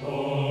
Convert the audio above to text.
Oh.